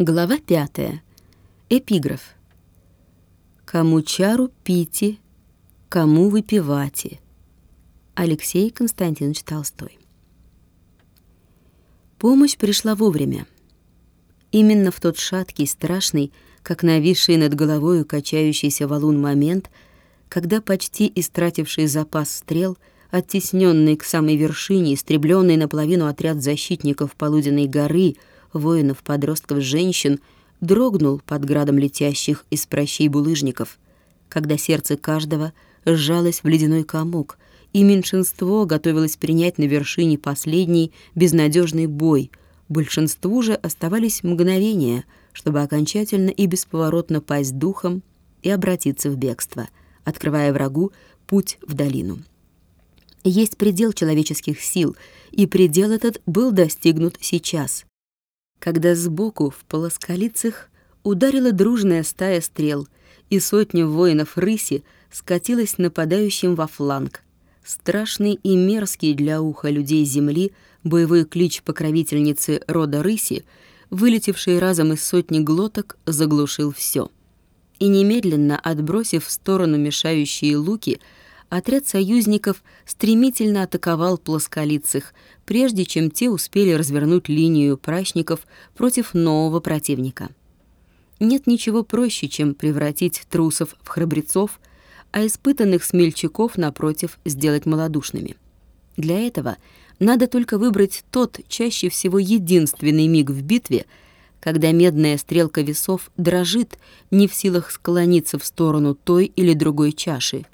Глава пятая. Эпиграф. «Кому чару пите, кому выпивате». Алексей Константинович Толстой. Помощь пришла вовремя. Именно в тот шаткий, страшный, как нависший над головою качающийся валун момент, когда почти истративший запас стрел, оттесненный к самой вершине, истребленный наполовину отряд защитников полуденной горы, воинов, подростков, женщин, дрогнул под градом летящих из прощей булыжников, когда сердце каждого сжалось в ледяной комок, и меньшинство готовилось принять на вершине последний безнадежный бой — Большинству же оставались мгновения, чтобы окончательно и бесповоротно пасть духом и обратиться в бегство, открывая врагу путь в долину. Есть предел человеческих сил, и предел этот был достигнут сейчас, когда сбоку в полосколицах ударила дружная стая стрел, и сотня воинов рыси скатилась нападающим во фланг. Страшный и мерзкий для уха людей земли — боевой клич покровительницы рода рыси, вылетевший разом из сотни глоток, заглушил все. И немедленно, отбросив в сторону мешающие луки, отряд союзников стремительно атаковал плосколицых, прежде чем те успели развернуть линию прачников против нового противника. Нет ничего проще, чем превратить трусов в храбрецов, а испытанных смельчаков, напротив, сделать малодушными. Для этого надо только выбрать тот, чаще всего единственный миг в битве, когда медная стрелка весов дрожит, не в силах склониться в сторону той или другой чаши,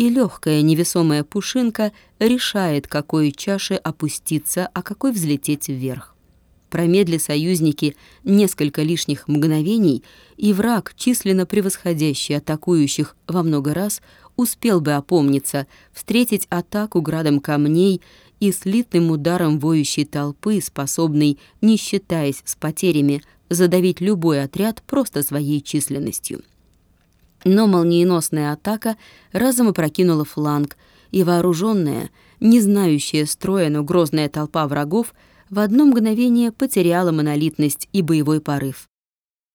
и легкая невесомая пушинка решает, какой чаше опуститься, а какой взлететь вверх. Промедли союзники несколько лишних мгновений, и враг, численно превосходящий атакующих во много раз, успел бы опомниться, встретить атаку градом камней и слитным ударом воющей толпы, способной, не считаясь с потерями, задавить любой отряд просто своей численностью. Но молниеносная атака разом опрокинула фланг, и вооруженная, не знающая строя, но грозная толпа врагов в одно мгновение потеряла монолитность и боевой порыв.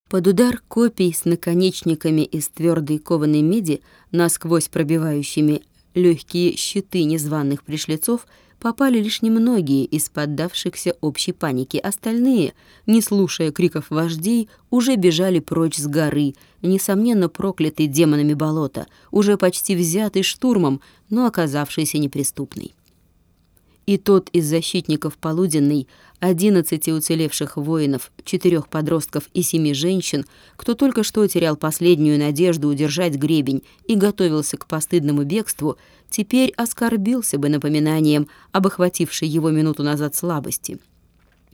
Под удар копий с наконечниками из твердой кованой меди, насквозь пробивающими легкие щиты незваных пришлецов, попали лишь немногие из поддавшихся общей панике. Остальные, не слушая криков вождей, уже бежали прочь с горы, несомненно проклятый демонами болота, уже почти взятый штурмом, но оказавшийся неприступный. И тот из защитников полуденной, одиннадцати уцелевших воинов, четырех подростков и семи женщин, кто только что терял последнюю надежду удержать гребень и готовился к постыдному бегству, теперь оскорбился бы напоминанием об охватившей его минуту назад слабости.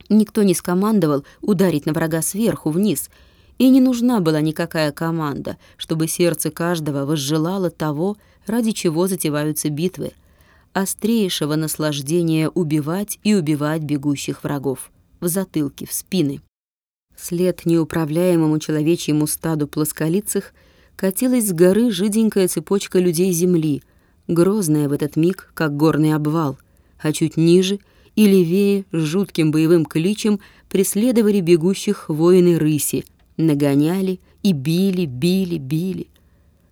Никто не скомандовал ударить на врага сверху вниз, и не нужна была никакая команда, чтобы сердце каждого возжелало того, ради чего затеваются битвы — острейшего наслаждения убивать и убивать бегущих врагов в затылки, в спины. След неуправляемому человечьему стаду плосколицых катилась с горы жиденькая цепочка людей земли, грозная в этот миг, как горный обвал, а чуть ниже и левее с жутким боевым кличем преследовали бегущих воины рыси, нагоняли и били, били, били.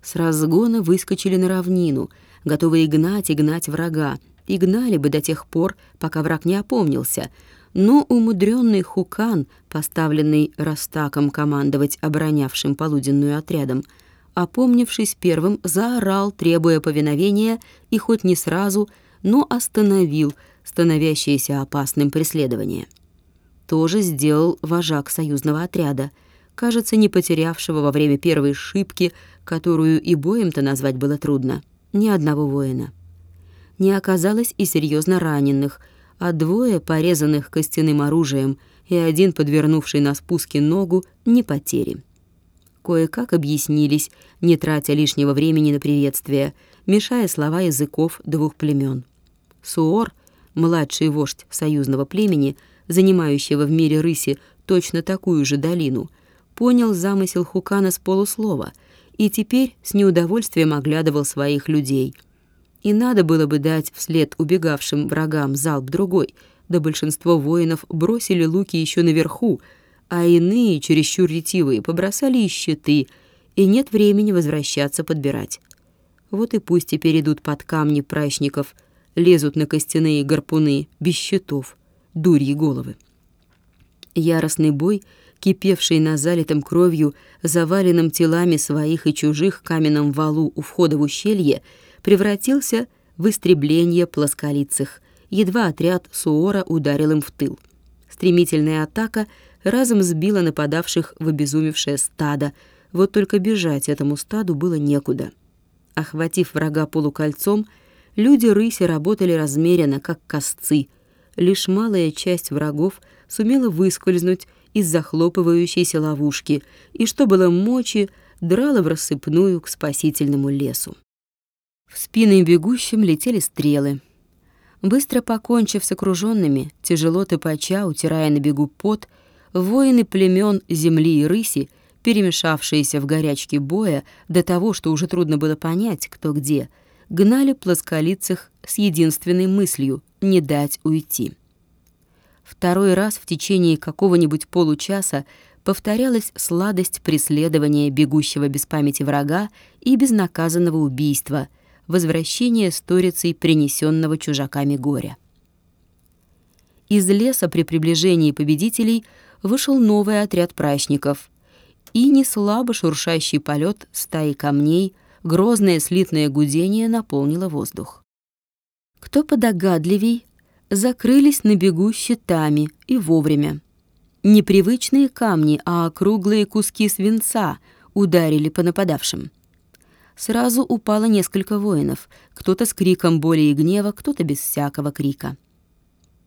С разгона выскочили на равнину — готовые гнать и гнать врага, и гнали бы до тех пор, пока враг не опомнился. Но умудренный Хукан, поставленный Растаком командовать оборонявшим полуденную отрядом, опомнившись первым, заорал, требуя повиновения, и хоть не сразу, но остановил становящееся опасным преследование. Тоже сделал вожак союзного отряда, кажется, не потерявшего во время первой шибки, которую и боем-то назвать было трудно ни одного воина. Не оказалось и серьезно раненых, а двое, порезанных костяным оружием, и один, подвернувший на спуске ногу, не потери. Кое-как объяснились, не тратя лишнего времени на приветствие, мешая слова языков двух племен. Суор, младший вождь союзного племени, занимающего в мире рыси точно такую же долину, понял замысел Хукана с полуслова — и теперь с неудовольствием оглядывал своих людей. И надо было бы дать вслед убегавшим врагам залп другой, да большинство воинов бросили луки еще наверху, а иные, чересчур ретивые, побросали и щиты, и нет времени возвращаться подбирать. Вот и пусть теперь идут под камни прачников, лезут на костяные гарпуны, без щитов, дурьи головы. Яростный бой, кипевший на залитом кровью, заваленном телами своих и чужих каменном валу у входа в ущелье, превратился в истребление плосколицых. Едва отряд Суора ударил им в тыл. Стремительная атака разом сбила нападавших в обезумевшее стадо, вот только бежать этому стаду было некуда. Охватив врага полукольцом, люди рыси работали размеренно, как косцы. Лишь малая часть врагов сумела выскользнуть из захлопывающейся ловушки и, что было мочи, драла в рассыпную к спасительному лесу. В спины бегущим летели стрелы. Быстро покончив с окруженными, тяжело топача, утирая на бегу пот, воины племен земли и рыси, перемешавшиеся в горячке боя до того, что уже трудно было понять, кто где, гнали плосколицах с единственной мыслью — не дать уйти. Второй раз в течение какого-нибудь получаса повторялась сладость преследования бегущего без памяти врага и безнаказанного убийства, возвращение сторицей принесенного чужаками горя. Из леса при приближении победителей вышел новый отряд прачников, и неслабо шуршащий полет стаи камней, грозное слитное гудение наполнило воздух. Кто подогадливей, закрылись на бегу щитами и вовремя. Непривычные камни, а круглые куски свинца ударили по нападавшим. Сразу упало несколько воинов, кто-то с криком боли и гнева, кто-то без всякого крика.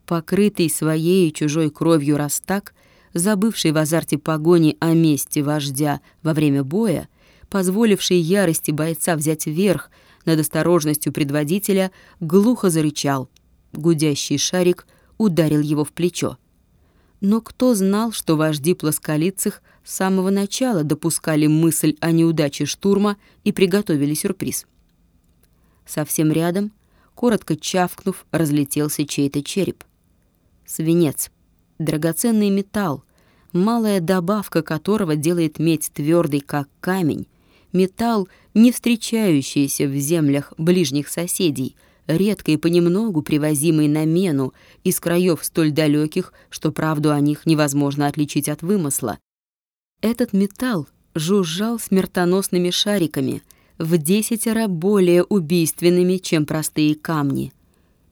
Покрытый своей и чужой кровью Растак, забывший в азарте погони о месте вождя во время боя, позволивший ярости бойца взять верх над осторожностью предводителя, глухо зарычал — Гудящий шарик ударил его в плечо. Но кто знал, что вожди плосколицых с самого начала допускали мысль о неудаче штурма и приготовили сюрприз? Совсем рядом, коротко чавкнув, разлетелся чей-то череп. Свинец, драгоценный металл, малая добавка которого делает медь твердой, как камень, металл, не встречающийся в землях ближних соседей — редко и понемногу привозимый на мену из краев столь далеких, что правду о них невозможно отличить от вымысла. Этот металл жужжал смертоносными шариками, в десятеро более убийственными, чем простые камни.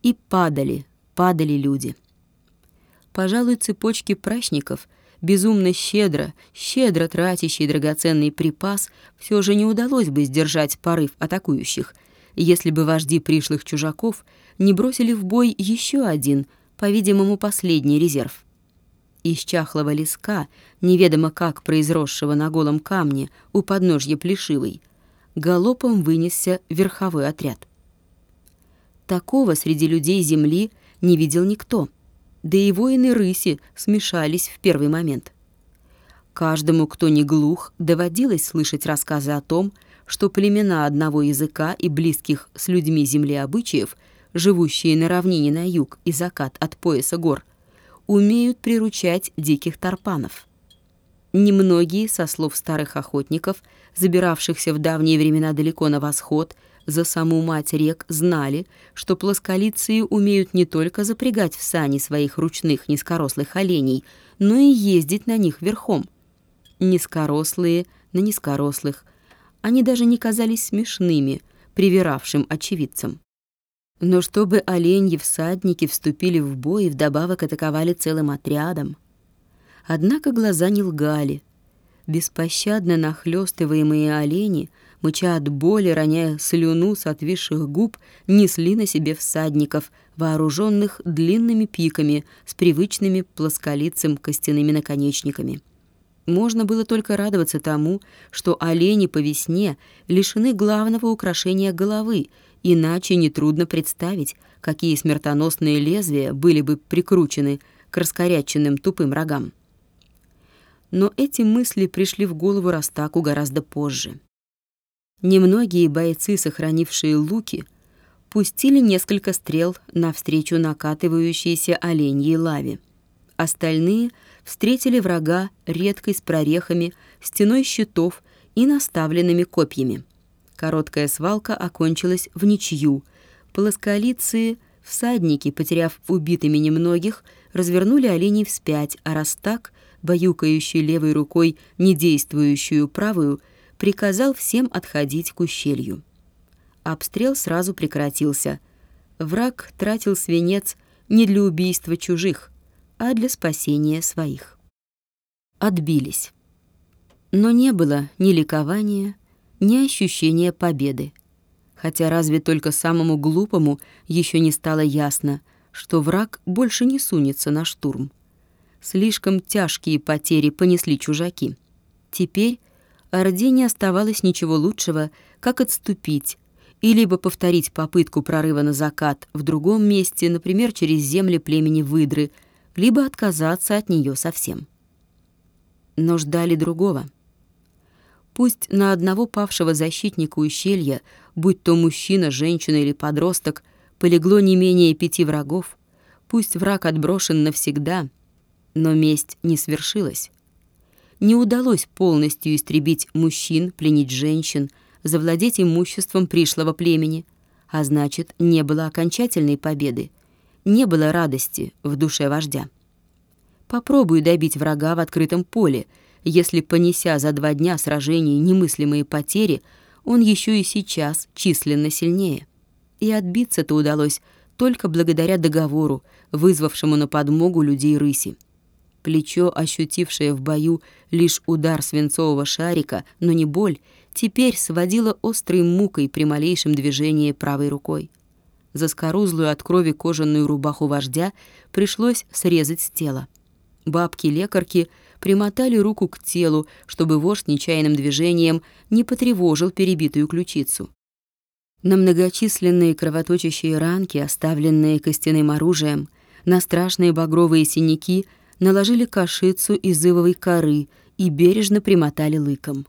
И падали, падали люди. Пожалуй, цепочки прачников, безумно щедро, щедро тратящий драгоценный припас, все же не удалось бы сдержать порыв атакующих — если бы вожди пришлых чужаков не бросили в бой еще один, по-видимому, последний резерв. Из чахлого леска, неведомо как произросшего на голом камне у подножья Плешивой, галопом вынесся верховой отряд. Такого среди людей земли не видел никто, да и воины рыси смешались в первый момент. Каждому, кто не глух, доводилось слышать рассказы о том, что племена одного языка и близких с людьми земли обычаев, живущие на равнине на юг и закат от пояса гор, умеют приручать диких тарпанов. Немногие, со слов старых охотников, забиравшихся в давние времена далеко на восход, за саму мать рек знали, что плосколицы умеют не только запрягать в сани своих ручных низкорослых оленей, но и ездить на них верхом. Низкорослые на низкорослых, они даже не казались смешными, привиравшим очевидцам. Но чтобы оленьи всадники вступили в бой и вдобавок атаковали целым отрядом. Однако глаза не лгали. Беспощадно нахлёстываемые олени, мыча от боли, роняя слюну с отвисших губ, несли на себе всадников, вооруженных длинными пиками с привычными плосколицым костяными наконечниками. Можно было только радоваться тому, что олени по весне лишены главного украшения головы, иначе нетрудно представить, какие смертоносные лезвия были бы прикручены к раскоряченным тупым рогам. Но эти мысли пришли в голову Растаку гораздо позже. Немногие бойцы, сохранившие луки, пустили несколько стрел навстречу накатывающейся оленьей лаве. Остальные — встретили врага редкой с прорехами, стеной щитов и наставленными копьями. Короткая свалка окончилась в ничью. Плосколицы, всадники, потеряв убитыми немногих, развернули оленей вспять, а раз так, баюкающий левой рукой недействующую правую, приказал всем отходить к ущелью. Обстрел сразу прекратился. Враг тратил свинец не для убийства чужих, а для спасения своих. Отбились. Но не было ни ликования, ни ощущения победы. Хотя разве только самому глупому еще не стало ясно, что враг больше не сунется на штурм. Слишком тяжкие потери понесли чужаки. Теперь Орде не оставалось ничего лучшего, как отступить и либо повторить попытку прорыва на закат в другом месте, например, через земли племени Выдры, либо отказаться от нее совсем. Но ждали другого. Пусть на одного павшего защитника ущелья, будь то мужчина, женщина или подросток, полегло не менее пяти врагов, пусть враг отброшен навсегда, но месть не свершилась не удалось полностью истребить мужчин, пленить женщин, завладеть имуществом пришлого племени, а значит, не было окончательной победы, не было радости в душе вождя. Попробуй добить врага в открытом поле, если, понеся за два дня сражений немыслимые потери, он еще и сейчас численно сильнее. И отбиться-то удалось только благодаря договору, вызвавшему на подмогу людей рыси. Плечо, ощутившее в бою лишь удар свинцового шарика, но не боль, теперь сводило острой мукой при малейшем движении правой рукой. Заскорузлую от крови кожаную рубаху вождя пришлось срезать с тела. Бабки-лекарки примотали руку к телу, чтобы вождь нечаянным движением не потревожил перебитую ключицу. На многочисленные кровоточащие ранки, оставленные костяным оружием, на страшные багровые синяки — наложили кашицу из ивовой коры и бережно примотали лыком.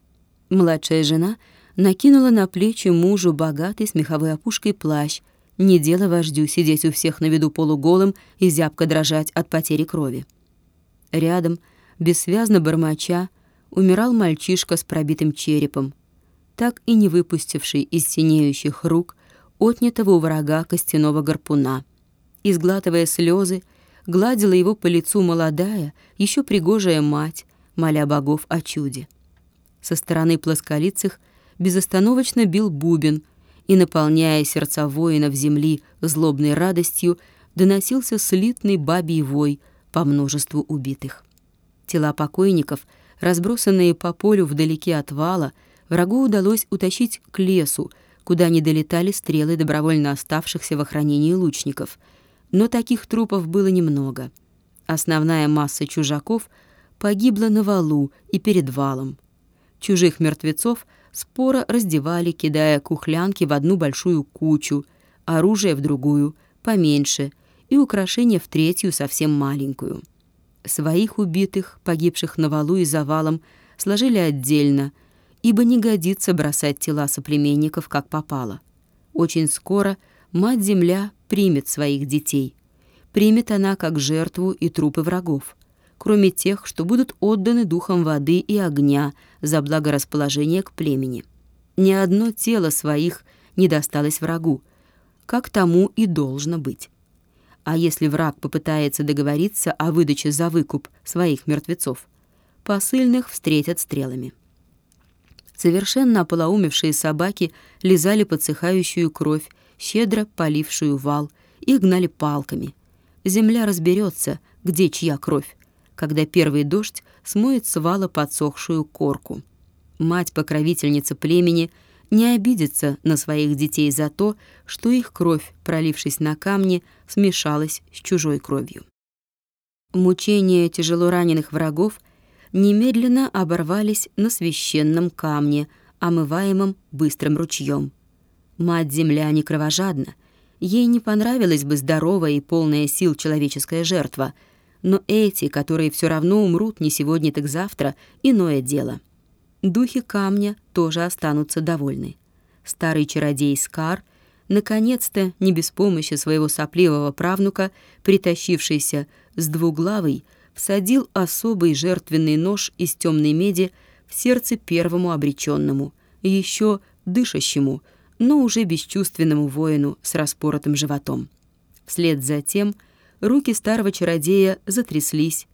Младшая жена накинула на плечи мужу богатый с меховой опушкой плащ, не дело вождю сидеть у всех на виду полуголым и зябко дрожать от потери крови. Рядом, бессвязно бормоча, умирал мальчишка с пробитым черепом, так и не выпустивший из синеющих рук отнятого у врага костяного гарпуна. Изглатывая слезы, гладила его по лицу молодая, еще пригожая мать, моля богов о чуде. Со стороны плосколицых безостановочно бил бубен, и, наполняя сердца воинов земли злобной радостью, доносился слитный бабий вой по множеству убитых. Тела покойников, разбросанные по полю вдалеке от вала, врагу удалось утащить к лесу, куда не долетали стрелы добровольно оставшихся в охранении лучников — но таких трупов было немного. Основная масса чужаков погибла на валу и перед валом. Чужих мертвецов споро раздевали, кидая кухлянки в одну большую кучу, оружие в другую, поменьше, и украшения в третью, совсем маленькую. Своих убитых, погибших на валу и завалом, сложили отдельно, ибо не годится бросать тела соплеменников как попало. Очень скоро мать-земля примет своих детей. Примет она как жертву и трупы врагов, кроме тех, что будут отданы духом воды и огня за благорасположение к племени. Ни одно тело своих не досталось врагу, как тому и должно быть. А если враг попытается договориться о выдаче за выкуп своих мертвецов, посыльных встретят стрелами. Совершенно ополоумевшие собаки лизали подсыхающую кровь щедро полившую вал, и гнали палками. Земля разберется, где чья кровь, когда первый дождь смоет с вала подсохшую корку. Мать-покровительница племени не обидится на своих детей за то, что их кровь, пролившись на камни, смешалась с чужой кровью. Мучения тяжело раненых врагов немедленно оборвались на священном камне, омываемом быстрым ручьем. Мать-Земля не кровожадна. Ей не понравилась бы здоровая и полная сил человеческая жертва. Но эти, которые все равно умрут не сегодня, так завтра, иное дело. Духи камня тоже останутся довольны. Старый чародей Скар, наконец-то, не без помощи своего сопливого правнука, притащившийся с двуглавой, всадил особый жертвенный нож из темной меди в сердце первому обреченному, еще дышащему, но уже бесчувственному воину с распоротым животом. Вслед за тем руки старого чародея затряслись,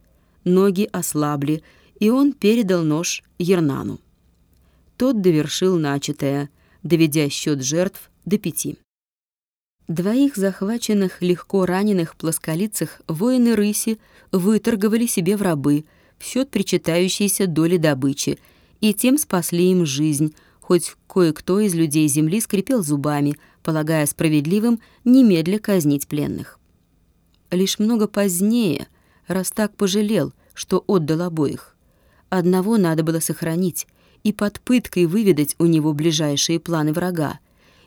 ноги ослабли, и он передал нож Ернану. Тот довершил начатое, доведя счет жертв до пяти. Двоих захваченных, легко раненых плосколицах воины рыси выторговали себе в рабы в счет причитающейся доли добычи и тем спасли им жизнь, хоть кое-кто из людей земли скрипел зубами, полагая справедливым немедля казнить пленных. Лишь много позднее Растак пожалел, что отдал обоих. Одного надо было сохранить и под пыткой выведать у него ближайшие планы врага,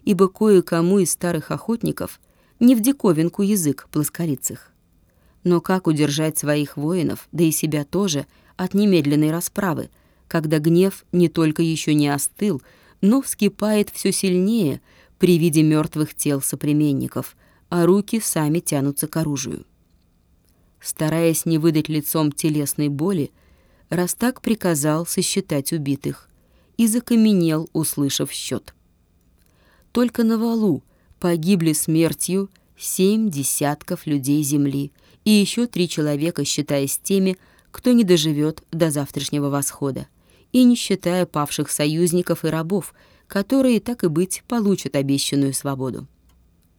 ибо кое-кому из старых охотников не в диковинку язык плоскорицых. Но как удержать своих воинов, да и себя тоже, от немедленной расправы, когда гнев не только еще не остыл, но вскипает все сильнее при виде мертвых тел соплеменников, а руки сами тянутся к оружию. Стараясь не выдать лицом телесной боли, Растак приказал сосчитать убитых и закаменел, услышав счет. Только на валу погибли смертью семь десятков людей Земли и еще три человека, считая с теми, кто не доживет до завтрашнего восхода, и не считая павших союзников и рабов, которые, так и быть, получат обещанную свободу.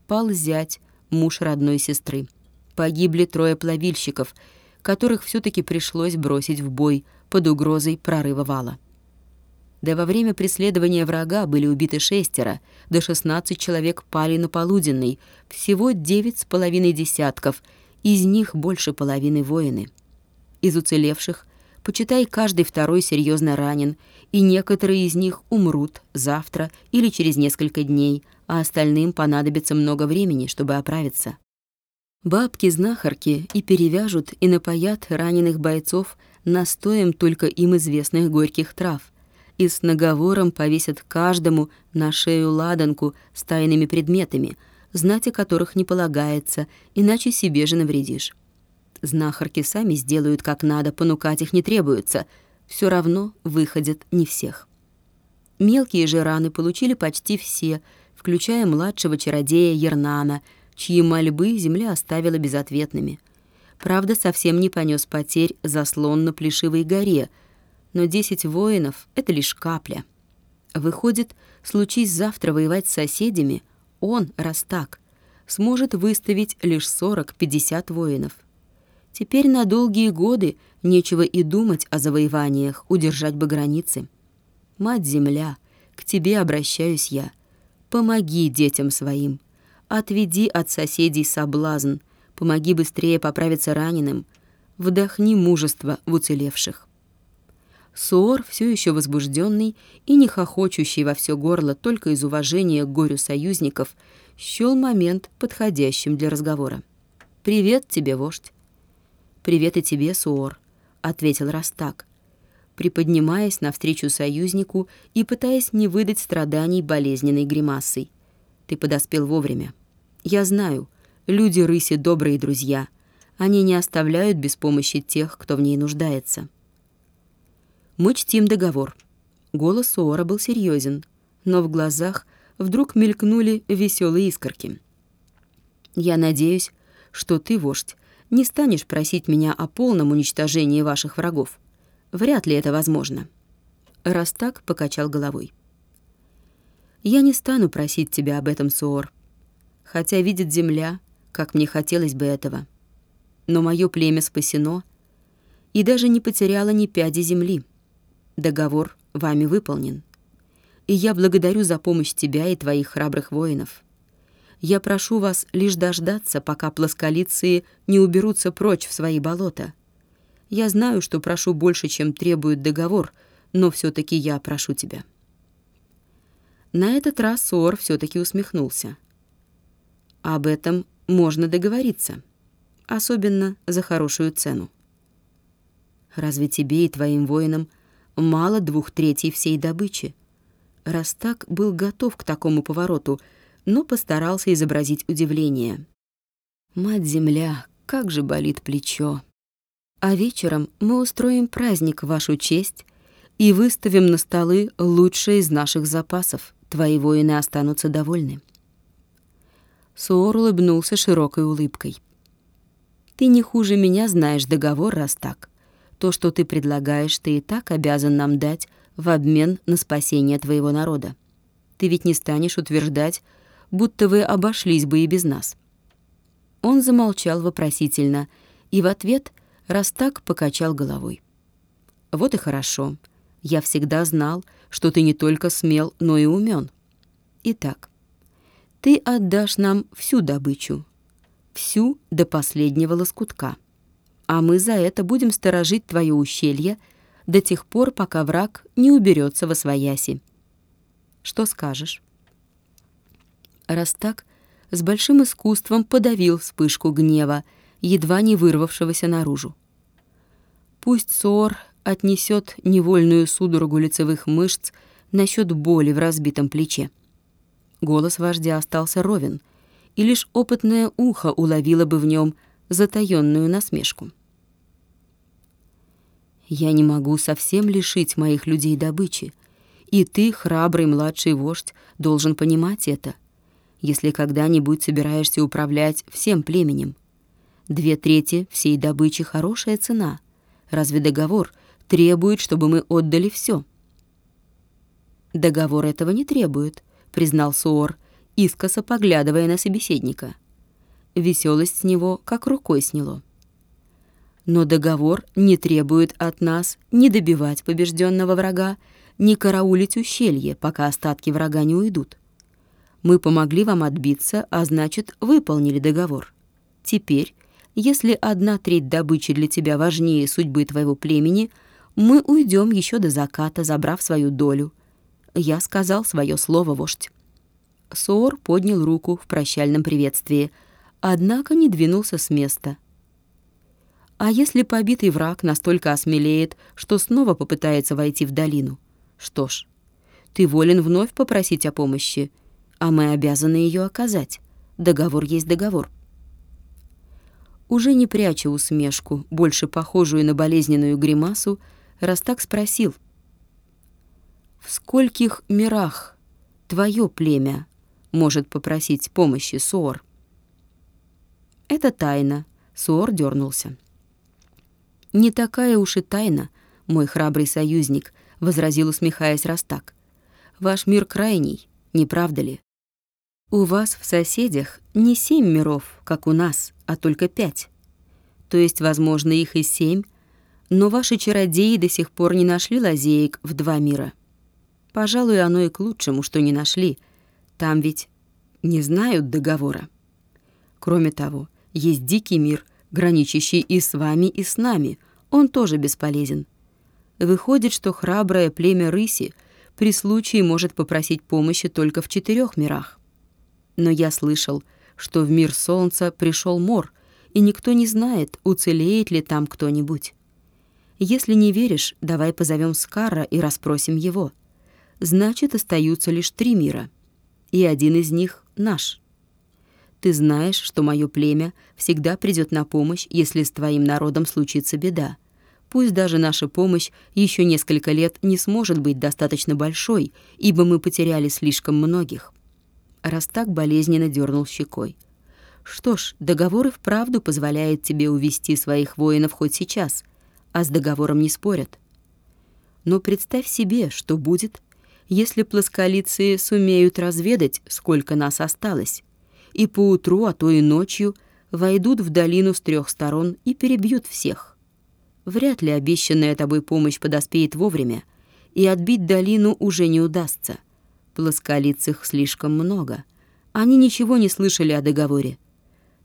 Пал зять, муж родной сестры. Погибли трое плавильщиков, которых все таки пришлось бросить в бой под угрозой прорыва вала. Да во время преследования врага были убиты шестеро, до шестнадцать человек пали на полуденный, всего девять с половиной десятков, из них больше половины воины. Из уцелевших, почитай, каждый второй серьезно ранен, и некоторые из них умрут завтра или через несколько дней, а остальным понадобится много времени, чтобы оправиться. Бабки-знахарки и перевяжут, и напоят раненых бойцов настоем только им известных горьких трав — и с наговором повесят каждому на шею ладанку с тайными предметами, знать о которых не полагается, иначе себе же навредишь. Знахарки сами сделают как надо, понукать их не требуется, все равно выходят не всех. Мелкие же раны получили почти все, включая младшего чародея Ернана, чьи мольбы земля оставила безответными. Правда, совсем не понес потерь заслон на Плешивой горе — но десять воинов — это лишь капля. Выходит, случись завтра воевать с соседями, он, раз так, сможет выставить лишь сорок-пятьдесят воинов. Теперь на долгие годы нечего и думать о завоеваниях, удержать бы границы. Мать-Земля, к тебе обращаюсь я. Помоги детям своим. Отведи от соседей соблазн. Помоги быстрее поправиться раненым. Вдохни мужество в уцелевших. Суор, все еще возбужденный и не хохочущий во все горло только из уважения к горю союзников, счел момент подходящим для разговора. «Привет тебе, вождь». «Привет и тебе, Суор», — ответил Растак, приподнимаясь навстречу союзнику и пытаясь не выдать страданий болезненной гримасой. «Ты подоспел вовремя. Я знаю, люди рыси добрые друзья. Они не оставляют без помощи тех, кто в ней нуждается». Мы чтим договор. Голос Суора был серьезен, но в глазах вдруг мелькнули веселые искорки. Я надеюсь, что ты, вождь, не станешь просить меня о полном уничтожении ваших врагов. Вряд ли это возможно. Растак покачал головой. Я не стану просить тебя об этом, Суор, хотя видит земля, как мне хотелось бы этого. Но мое племя спасено и даже не потеряло ни пяди земли. Договор вами выполнен. И я благодарю за помощь тебя и твоих храбрых воинов. Я прошу вас лишь дождаться, пока плосколицы не уберутся прочь в свои болота. Я знаю, что прошу больше, чем требует договор, но все таки я прошу тебя». На этот раз Сор все таки усмехнулся. «Об этом можно договориться, особенно за хорошую цену. Разве тебе и твоим воинам — мало двух третей всей добычи. Растак был готов к такому повороту, но постарался изобразить удивление. «Мать-земля, как же болит плечо!» А вечером мы устроим праздник в вашу честь и выставим на столы лучшие из наших запасов. Твои воины останутся довольны». Суор улыбнулся широкой улыбкой. «Ты не хуже меня знаешь договор, раз так. То, что ты предлагаешь, ты и так обязан нам дать в обмен на спасение твоего народа. Ты ведь не станешь утверждать, будто вы обошлись бы и без нас». Он замолчал вопросительно и в ответ раз так покачал головой. «Вот и хорошо. Я всегда знал, что ты не только смел, но и умен. Итак, ты отдашь нам всю добычу, всю до последнего лоскутка, а мы за это будем сторожить твое ущелье до тех пор, пока враг не уберется во свояси. Что скажешь?» Раз так, с большим искусством подавил вспышку гнева, едва не вырвавшегося наружу. Пусть Сор отнесет невольную судорогу лицевых мышц насчет боли в разбитом плече. Голос вождя остался ровен, и лишь опытное ухо уловило бы в нем затаённую насмешку. «Я не могу совсем лишить моих людей добычи, и ты, храбрый младший вождь, должен понимать это если когда-нибудь собираешься управлять всем племенем. Две трети всей добычи — хорошая цена. Разве договор требует, чтобы мы отдали все? «Договор этого не требует», — признал Суор, искоса поглядывая на собеседника. Веселость с него как рукой сняло. Но договор не требует от нас ни добивать побежденного врага, ни караулить ущелье, пока остатки врага не уйдут. Мы помогли вам отбиться, а значит, выполнили договор. Теперь, если одна треть добычи для тебя важнее судьбы твоего племени, мы уйдем еще до заката, забрав свою долю. Я сказал свое слово, вождь. Соор поднял руку в прощальном приветствии, однако не двинулся с места. А если побитый враг настолько осмелеет, что снова попытается войти в долину? Что ж, ты волен вновь попросить о помощи — а мы обязаны ее оказать. Договор есть договор. Уже не пряча усмешку, больше похожую на болезненную гримасу, Растак спросил. «В скольких мирах твое племя может попросить помощи, Суор?» «Это тайна», — Суор дернулся. «Не такая уж и тайна, мой храбрый союзник», — возразил, усмехаясь Растак. «Ваш мир крайний, не правда ли? У вас в соседях не семь миров, как у нас, а только пять. То есть, возможно, их и семь, но ваши чародеи до сих пор не нашли лазеек в два мира. Пожалуй, оно и к лучшему, что не нашли. Там ведь не знают договора. Кроме того, есть дикий мир, граничащий и с вами, и с нами. Он тоже бесполезен. Выходит, что храброе племя рыси при случае может попросить помощи только в четырех мирах. Но я слышал, что в мир солнца пришел мор, и никто не знает, уцелеет ли там кто-нибудь. Если не веришь, давай позовем Скара и расспросим его. Значит, остаются лишь три мира, и один из них наш. Ты знаешь, что мое племя всегда придет на помощь, если с твоим народом случится беда. Пусть даже наша помощь еще несколько лет не сможет быть достаточно большой, ибо мы потеряли слишком многих раз так болезненно дернул щекой. Что ж, договор и вправду позволяет тебе увести своих воинов хоть сейчас, а с договором не спорят. Но представь себе, что будет, если плосколицы сумеют разведать, сколько нас осталось, и поутру, а то и ночью, войдут в долину с трех сторон и перебьют всех. Вряд ли обещанная тобой помощь подоспеет вовремя, и отбить долину уже не удастся — Плосколицых слишком много. Они ничего не слышали о договоре.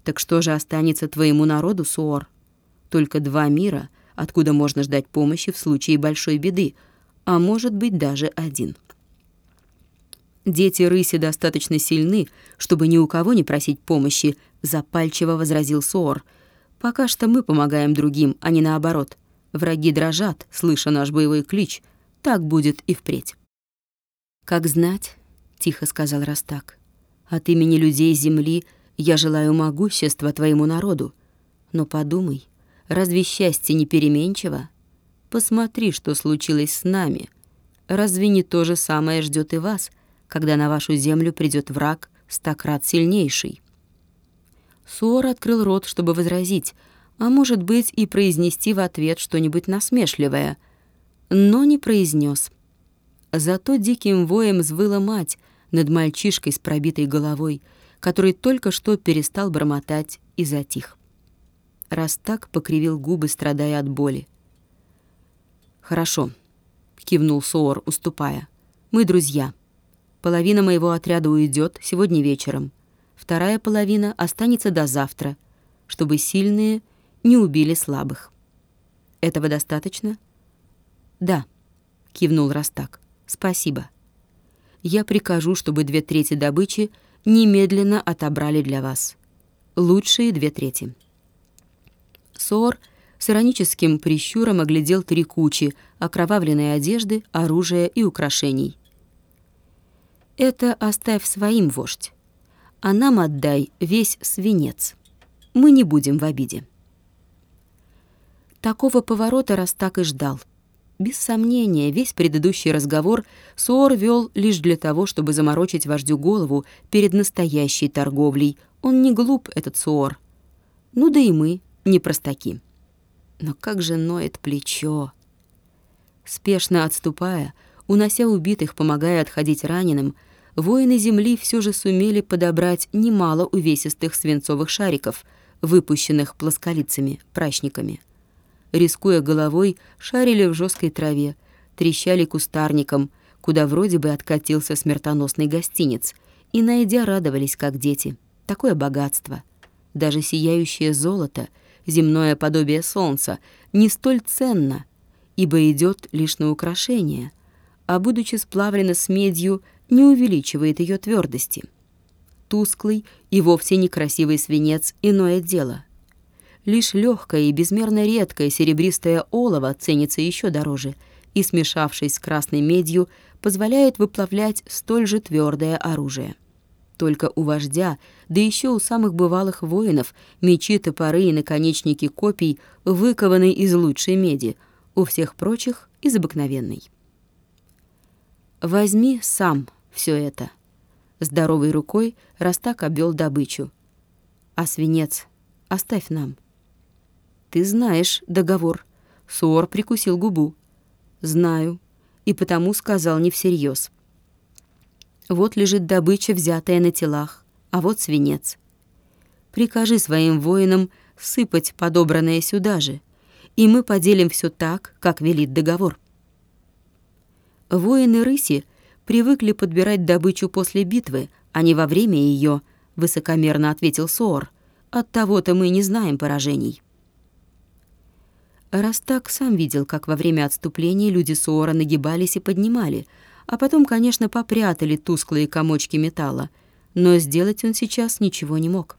Так что же останется твоему народу, Суор? Только два мира, откуда можно ждать помощи в случае большой беды, а может быть даже один. Дети рыси достаточно сильны, чтобы ни у кого не просить помощи, запальчиво возразил Суор. Пока что мы помогаем другим, а не наоборот. Враги дрожат, слыша наш боевой клич. Так будет и впредь. «Как знать», — тихо сказал Растак, — «от имени людей Земли я желаю могущества твоему народу. Но подумай, Разве счастье не переменчиво? Посмотри, что случилось с нами. Разве не то же самое ждет и вас, когда на вашу землю придет враг стократ сильнейший?» Суор открыл рот, чтобы возразить, а может быть и произнести в ответ что-нибудь насмешливое, но не произнес. Зато диким воем взвыла мать над мальчишкой с пробитой головой, который только что перестал бормотать и затих. Раз так покривил губы, страдая от боли. «Хорошо», — кивнул Соор, уступая. «Мы друзья. Половина моего отряда уйдет сегодня вечером. Вторая половина останется до завтра, чтобы сильные не убили слабых. Этого достаточно? Да, кивнул Растак. Спасибо. Я прикажу, чтобы две трети добычи немедленно отобрали для вас. Лучшие две трети. Сор с ироническим прищуром оглядел три кучи окровавленной одежды, оружия и украшений. «Это оставь своим, вождь, а нам отдай весь свинец. Мы не будем в обиде». Такого поворота раз так и ждал. Без сомнения, весь предыдущий разговор Суор вел лишь для того, чтобы заморочить вождю голову перед настоящей торговлей. Он не глуп, этот Суор. Ну да и мы не простаки. Но как же ноет плечо. Спешно отступая, унося убитых, помогая отходить раненым, воины земли все же сумели подобрать немало увесистых свинцовых шариков, выпущенных плосколицами, прачниками рискуя головой, шарили в жесткой траве, трещали кустарником, куда вроде бы откатился смертоносный гостиниц, и, найдя, радовались, как дети. Такое богатство. Даже сияющее золото, земное подобие солнца, не столь ценно, ибо идет лишь на украшение, а, будучи сплавлено с медью, не увеличивает ее твердости. Тусклый и вовсе некрасивый свинец — иное дело — Лишь легкое и безмерно редкое серебристое олово ценится еще дороже и, смешавшись с красной медью, позволяет выплавлять столь же твердое оружие. Только у вождя, да еще у самых бывалых воинов, мечи, топоры и наконечники копий выкованы из лучшей меди, у всех прочих — из обыкновенной. «Возьми сам все это». Здоровой рукой Растак обвел добычу. «А свинец оставь нам». «Ты знаешь договор». Суор прикусил губу. «Знаю. И потому сказал не всерьез. Вот лежит добыча, взятая на телах, а вот свинец. Прикажи своим воинам сыпать подобранное сюда же, и мы поделим все так, как велит договор». Воины рыси привыкли подбирать добычу после битвы, а не во время ее, высокомерно ответил Соор. От того-то мы не знаем поражений. Растак сам видел, как во время отступления люди Суора нагибались и поднимали, а потом, конечно, попрятали тусклые комочки металла. Но сделать он сейчас ничего не мог.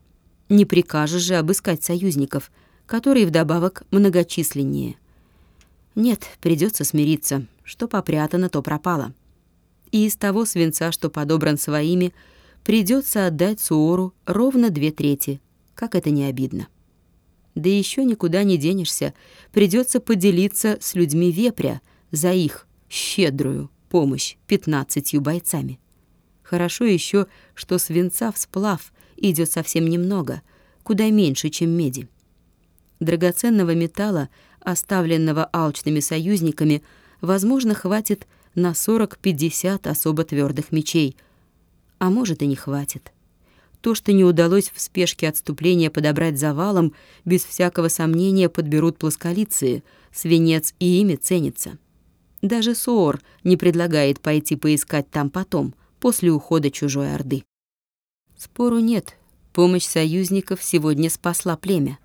Не прикажешь же обыскать союзников, которые вдобавок многочисленнее. Нет, придется смириться. Что попрятано, то пропало. И из того свинца, что подобран своими, придется отдать Суору ровно две трети, как это не обидно. Да еще никуда не денешься. Придется поделиться с людьми вепря за их щедрую помощь пятнадцатью бойцами. Хорошо еще, что свинца в сплав идет совсем немного, куда меньше, чем меди. Драгоценного металла, оставленного алчными союзниками, возможно, хватит на 40-50 особо твердых мечей, а может и не хватит. То, что не удалось в спешке отступления подобрать завалом, без всякого сомнения подберут плосколицы, свинец и ими ценится. Даже Соор не предлагает пойти поискать там потом, после ухода чужой орды. Спору нет, помощь союзников сегодня спасла племя.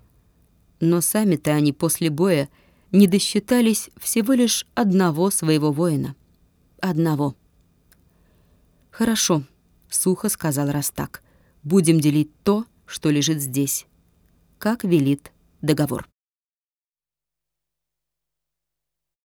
Но сами-то они после боя не досчитались всего лишь одного своего воина. Одного. «Хорошо», — сухо сказал Растак будем делить то, что лежит здесь, как велит договор.